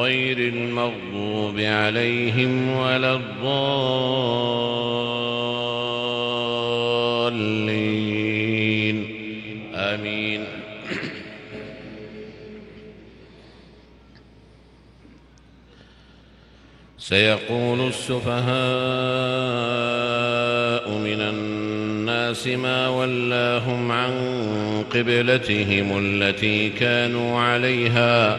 غير المغضوب عليهم ولا الضالين. آمين. سيقول السفهاء من الناس ما ولاهم عن قبلتهم التي كانوا عليها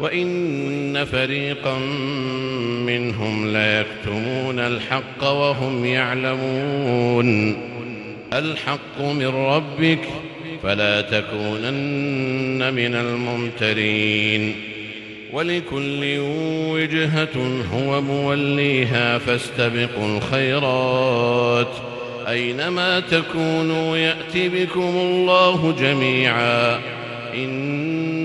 وإن فريقا منهم ليكتمون الحق وهم يعلمون. الحق من ربك فلا تكونن من الممترين. ولكل وجهة هو موليها فاستبقوا الخيرات. أينما تكونوا يأتي بكم الله جميعا. إن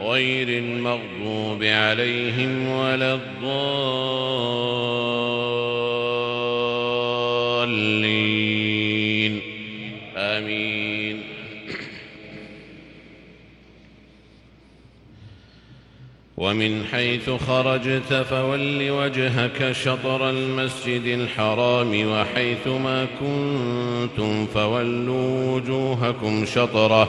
غير المغضوب عليهم ولا الضالين. آمين. ومن حيث خرجت فول وجهك شطر المسجد الحرام وحيث ما كنتم فولوا وجوهكم شطرة.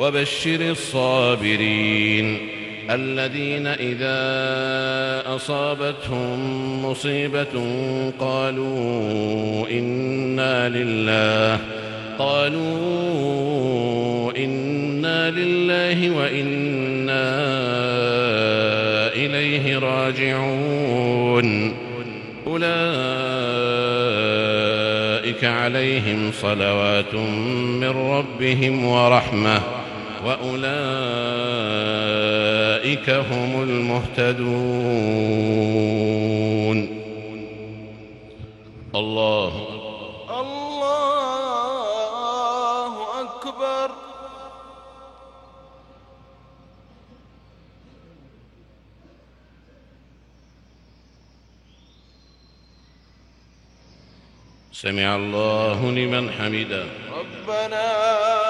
وبشر الصابرين الذين إذا أصابتهم مصيبة قالوا إنا لله قالوا إنا لله وإنا إليه راجعون. أولئك عليهم صلوات من ربهم ورحمة. وأولئك هم المهتدون. الله. الله أكبر. سمع الله لمن حمده. ربنا